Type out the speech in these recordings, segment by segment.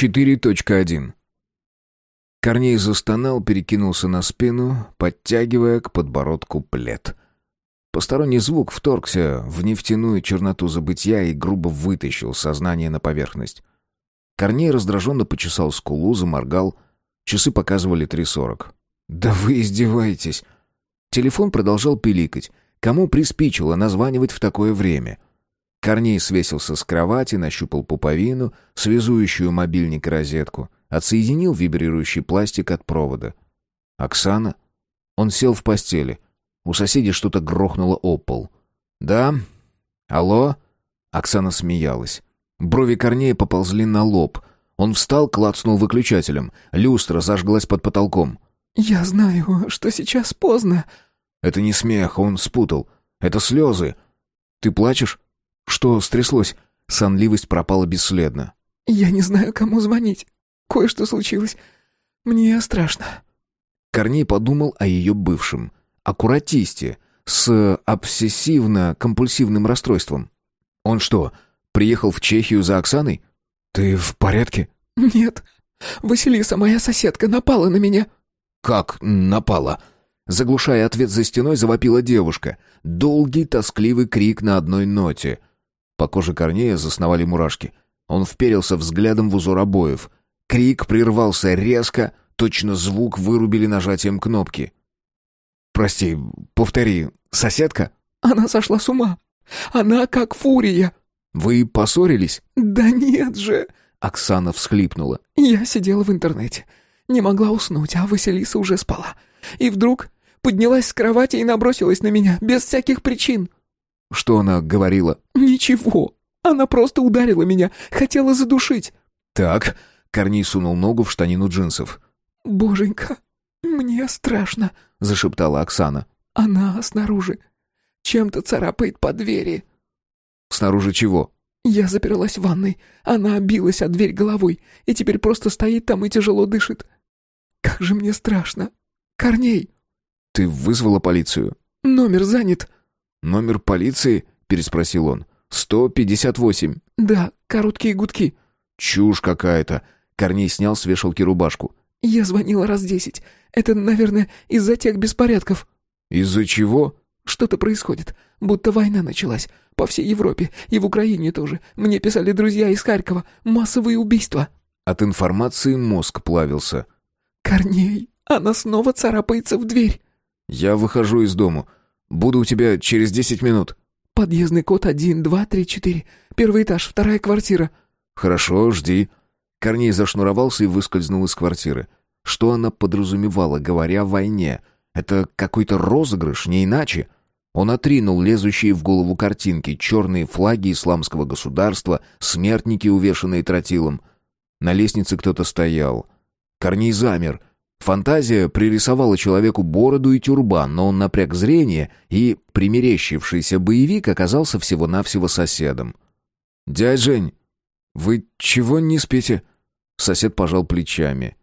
4.1 Корней застонал, перекинулся на спину, подтягивая к подбородку плед. Посторонний звук вторгся в нефтяную черноту забытья и грубо вытащил сознание на поверхность. Корней раздраженно почесал скулу, заморгал. Часы показывали три сорок. «Да вы издеваетесь!» Телефон продолжал пиликать. Кому приспичило названивать в такое время? Корней свесился с кровати, нащупал пуповину, связующую мобильник и розетку, отсоединил вибрирующий пластик от провода. «Оксана?» Он сел в постели. У соседей что-то грохнуло об пол. «Да? Алло?» Оксана смеялась. Брови Корнея поползли на лоб. Он встал, клацнул выключателем. Люстра зажглась под потолком. «Я знаю, что сейчас поздно». «Это не смех, он спутал. Это слезы. Ты плачешь?» «Что стряслось?» Сонливость пропала бесследно. «Я не знаю, кому звонить. Кое-что случилось. Мне страшно». Корней подумал о ее бывшем. Аккуратисте, с обсессивно-компульсивным расстройством. Он что, приехал в Чехию за Оксаной? Ты в порядке? Нет. Василиса, моя соседка, напала на меня. Как напала? Заглушая ответ за стеной, завопила девушка. Долгий, тоскливый крик на одной ноте. По коже Корнея засновали мурашки. Он вперился взглядом в узор обоев. Крик прервался резко, точно звук вырубили нажатием кнопки. «Прости, повтори, соседка?» «Она сошла с ума. Она как фурия». «Вы поссорились?» «Да нет же!» Оксана всхлипнула. «Я сидела в интернете. Не могла уснуть, а Василиса уже спала. И вдруг поднялась с кровати и набросилась на меня, без всяких причин. Что она говорила? Ничего. Она просто ударила меня, хотела задушить. Так, Корней сунул ногу в штанину джинсов. Боженька, мне страшно, зашептала Оксана. Она снаружи. Чем-то царапает по двери. Снаружи чего? Я заперлась в ванной. Она билась о дверь головой и теперь просто стоит там и тяжело дышит. Как же мне страшно. Корней. Ты вызвала полицию? Номер занят. «Номер полиции?» — переспросил он. «Сто пятьдесят восемь». «Да, короткие гудки». «Чушь какая-то». Корней снял с вешалки рубашку. «Я звонила раз десять. Это, наверное, из-за тех беспорядков». «Из-за чего?» «Что-то происходит. Будто война началась. По всей Европе. И в Украине тоже. Мне писали друзья из Харькова. Массовые убийства». От информации мозг плавился. «Корней, она снова царапается в дверь». «Я выхожу из дому. Буду у тебя через десять минут». «Подъездный код один, два, три, четыре. Первый этаж, вторая квартира». «Хорошо, жди». Корней зашнуровался и выскользнул из квартиры. Что она подразумевала, говоря о войне? Это какой-то розыгрыш, не иначе. Он отринул лезущие в голову картинки, черные флаги исламского государства, смертники, увешанные тротилом. На лестнице кто-то стоял. Корней замер, Фантазия пририсовала человеку бороду и тюрбан, но он напряг зрение, и примерещившийся боевик оказался всего-навсего соседом. «Дядь Жень, вы чего не спите?» Сосед пожал плечами.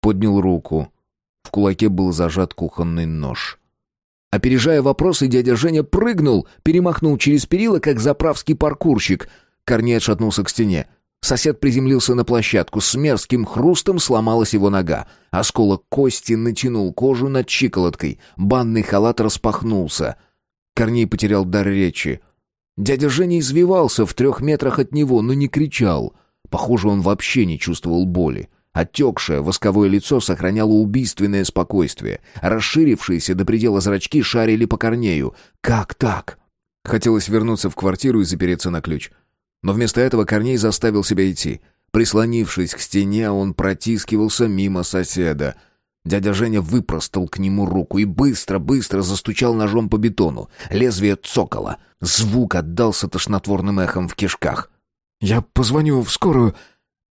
Поднял руку. В кулаке был зажат кухонный нож. Опережая вопросы, дядя Женя прыгнул, перемахнул через перила, как заправский паркурщик. Корней отшатнулся к стене. Сосед приземлился на площадку, с мерзким хрустом сломалась его нога. Осколок кости натянул кожу над щиколоткой. Банный халат распахнулся. Корней потерял дар речи. Дядя Женя извивался в трех метрах от него, но не кричал. Похоже, он вообще не чувствовал боли. Отекшее восковое лицо сохраняло убийственное спокойствие. Расширившиеся до предела зрачки шарили по Корнею. «Как так?» Хотелось вернуться в квартиру и запереться на ключ. Но вместо этого Корней заставил себя идти. Прислонившись к стене, он протискивался мимо соседа. Дядя Женя выпростал к нему руку и быстро-быстро застучал ножом по бетону. Лезвие цокало. Звук отдался тошнотворным эхом в кишках. «Я позвоню в скорую...»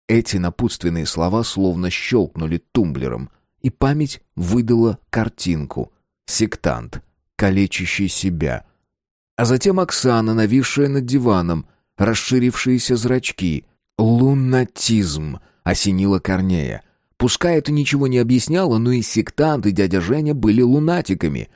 Эти напутственные слова словно щелкнули тумблером, и память выдала картинку. Сектант, калечащий себя. А затем Оксана, нависшая над диваном — расширившиеся зрачки. Лунатизм осенило Корнея. Пускай это ничего не объясняло, но и сектант, и дядя Женя были лунатиками.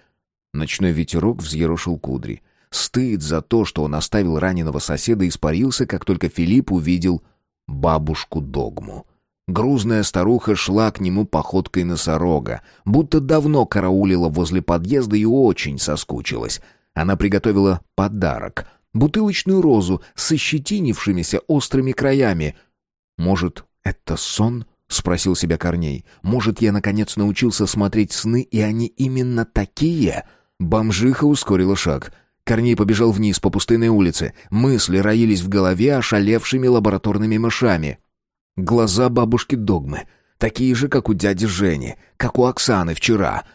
Ночной ветерок взъерошил кудри. Стыд за то, что он оставил раненого соседа, испарился, как только Филипп увидел бабушку-догму. Грузная старуха шла к нему походкой носорога, будто давно караулила возле подъезда и очень соскучилась. Она приготовила подарок — бутылочную розу с ощетинившимися острыми краями. «Может, это сон?» — спросил себя Корней. «Может, я, наконец, научился смотреть сны, и они именно такие?» Бомжиха ускорила шаг. Корней побежал вниз по пустынной улице. Мысли роились в голове ошалевшими лабораторными мышами. Глаза бабушки Догмы, такие же, как у дяди Жени, как у Оксаны вчера.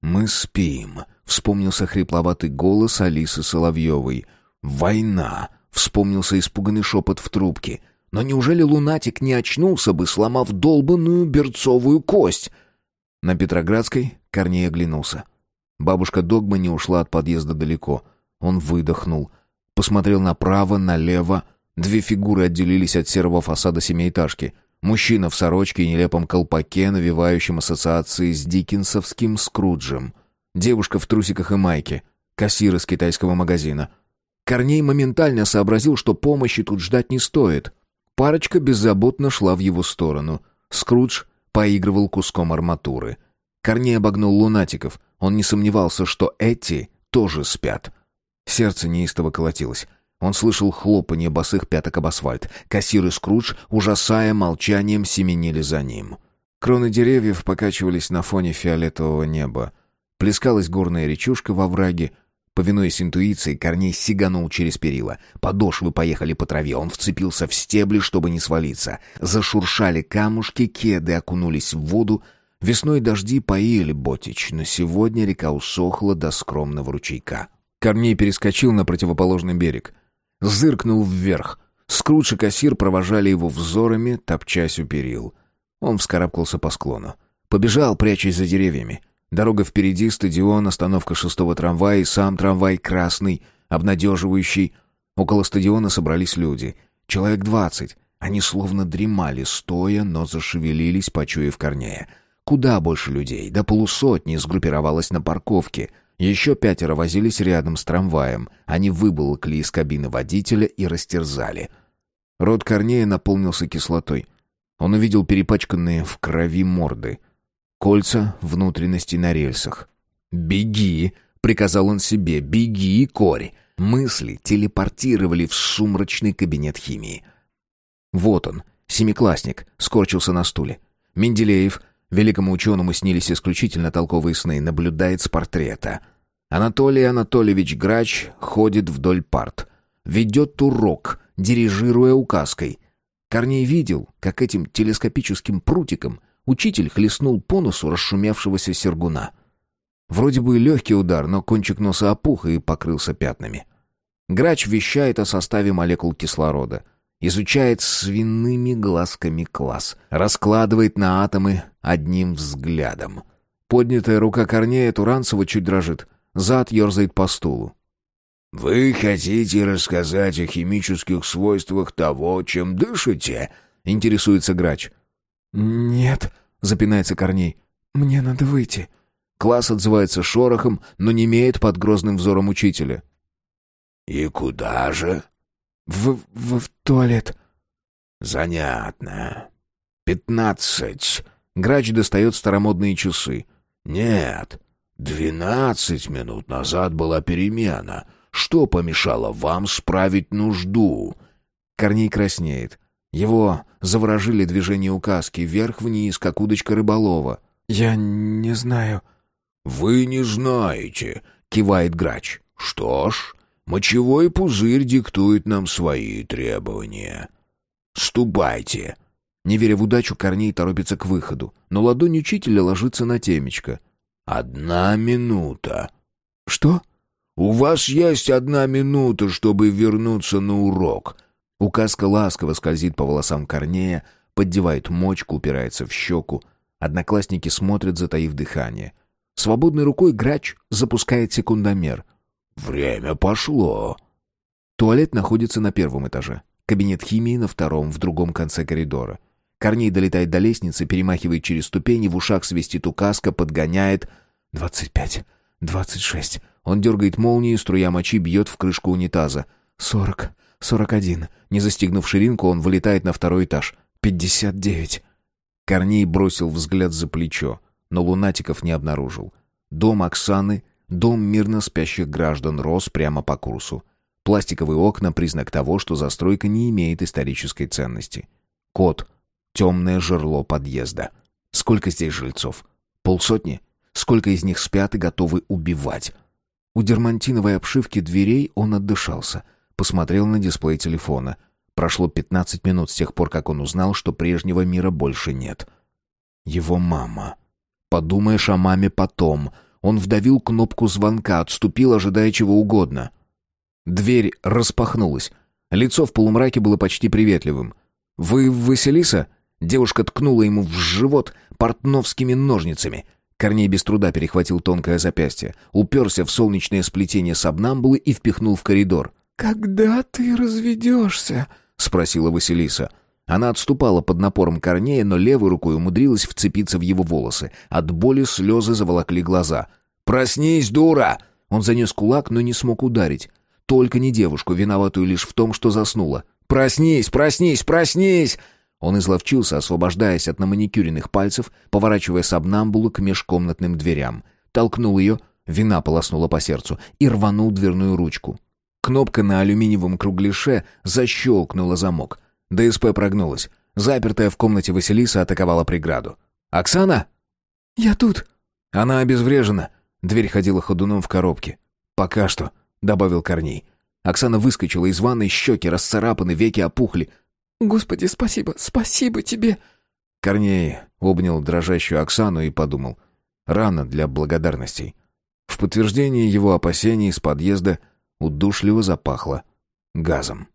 «Мы спим», — вспомнился хрипловатый голос Алисы Соловьевой. «Война», — вспомнился испуганный шепот в трубке. «Но неужели лунатик не очнулся бы, сломав долбанную берцовую кость?» На Петроградской Корней оглянулся. Бабушка Догма не ушла от подъезда далеко. Он выдохнул. Посмотрел направо, налево — Две фигуры отделились от серого фасада семиэтажки. Мужчина в сорочке и нелепом колпаке, навевающем ассоциации с диккенсовским Скруджем. Девушка в трусиках и майке. Кассир из китайского магазина. Корней моментально сообразил, что помощи тут ждать не стоит. Парочка беззаботно шла в его сторону. Скрудж поигрывал куском арматуры. Корней обогнул лунатиков. Он не сомневался, что эти тоже спят. Сердце неистово колотилось. Он слышал хлопанье босых пяток об асфальт. Кассир и Скрудж, ужасая молчанием, семенили за ним. Кроны деревьев покачивались на фоне фиолетового неба. Плескалась горная речушка во враге. Повинуясь интуиции, Корней сиганул через перила. Подошвы поехали по траве, он вцепился в стебли, чтобы не свалиться. Зашуршали камушки, кеды окунулись в воду. Весной дожди поили Ботич, но сегодня река усохла до скромного ручейка. Корней перескочил на противоположный берег зыркнул вверх. Скрудж и кассир провожали его взорами, топчась у перил. Он вскарабкался по склону. Побежал, прячась за деревьями. Дорога впереди, стадион, остановка шестого трамвая и сам трамвай красный, обнадеживающий. Около стадиона собрались люди. Человек двадцать. Они словно дремали, стоя, но зашевелились, почуяв Корнея. Куда больше людей, до полусотни сгруппировалось на парковке — еще пятеро возились рядом с трамваем. Они выболокли из кабины водителя и растерзали. Рот Корнея наполнился кислотой. Он увидел перепачканные в крови морды. Кольца внутренности на рельсах. «Беги!» — приказал он себе. «Беги, Кори!» Мысли телепортировали в сумрачный кабинет химии. Вот он, семиклассник, скорчился на стуле. Менделеев Великому ученому снились исключительно толковые сны, наблюдает с портрета. Анатолий Анатольевич Грач ходит вдоль парт. Ведет урок, дирижируя указкой. Корней видел, как этим телескопическим прутиком учитель хлестнул по носу расшумевшегося сергуна. Вроде бы легкий удар, но кончик носа опух и покрылся пятнами. Грач вещает о составе молекул кислорода — изучает свиными глазками класс, раскладывает на атомы одним взглядом. Поднятая рука Корнея Туранцева чуть дрожит, зад ерзает по стулу. «Вы хотите рассказать о химических свойствах того, чем дышите?» — интересуется грач. «Нет», — запинается Корней, — «мне надо выйти». Класс отзывается шорохом, но не имеет под грозным взором учителя. «И куда же?» В, в, в туалет. Занятно. Пятнадцать. Грач достает старомодные часы. Нет, двенадцать минут назад была перемена. Что помешало вам справить нужду? Корней краснеет. Его заворожили движения указки вверх-вниз, как удочка рыболова. «Я не знаю». «Вы не знаете», — кивает грач. «Что ж, Мочевой пузырь диктует нам свои требования. Ступайте. Не веря в удачу, Корней торопится к выходу, но ладонь учителя ложится на темечко. Одна минута. Что? У вас есть одна минута, чтобы вернуться на урок. Указка ласково скользит по волосам Корнея, поддевает мочку, упирается в щеку. Одноклассники смотрят, затаив дыхание. Свободной рукой грач запускает секундомер — «Время пошло». Туалет находится на первом этаже. Кабинет химии на втором, в другом конце коридора. Корней долетает до лестницы, перемахивает через ступени, в ушах свистит указка, подгоняет. «Двадцать пять, двадцать шесть». Он дергает молнии, струя мочи бьет в крышку унитаза. «Сорок, сорок один». Не застегнув ширинку, он вылетает на второй этаж. «Пятьдесят девять». Корней бросил взгляд за плечо, но лунатиков не обнаружил. Дом Оксаны, дом мирно спящих граждан рос прямо по курсу. Пластиковые окна — признак того, что застройка не имеет исторической ценности. Кот — темное жерло подъезда. Сколько здесь жильцов? Полсотни? Сколько из них спят и готовы убивать? У дермантиновой обшивки дверей он отдышался, посмотрел на дисплей телефона. Прошло 15 минут с тех пор, как он узнал, что прежнего мира больше нет. Его мама. Подумаешь о маме потом. Он вдавил кнопку звонка, отступил, ожидая чего угодно. Дверь распахнулась. Лицо в полумраке было почти приветливым. «Вы Василиса?» Девушка ткнула ему в живот портновскими ножницами. Корней без труда перехватил тонкое запястье, уперся в солнечное сплетение сабнамбулы и впихнул в коридор. «Когда ты разведешься?» — спросила Василиса. Она отступала под напором Корнея, но левой рукой умудрилась вцепиться в его волосы. От боли слезы заволокли глаза. «Проснись, дура!» Он занес кулак, но не смог ударить. Только не девушку, виноватую лишь в том, что заснула. «Проснись, проснись, проснись!» Он изловчился, освобождаясь от наманикюренных пальцев, поворачивая сабнамбулу к межкомнатным дверям. Толкнул ее, вина полоснула по сердцу, и рванул дверную ручку. Кнопка на алюминиевом кругляше защелкнула замок. ДСП прогнулась. Запертая в комнате Василиса атаковала преграду. «Оксана?» «Я тут». Она обезврежена. Дверь ходила ходуном в коробке. «Пока что», — добавил Корней. Оксана выскочила из ванной, щеки расцарапаны, веки опухли. «Господи, спасибо, спасибо тебе!» Корней обнял дрожащую Оксану и подумал. Рано для благодарностей. В подтверждение его опасений из подъезда удушливо запахло газом.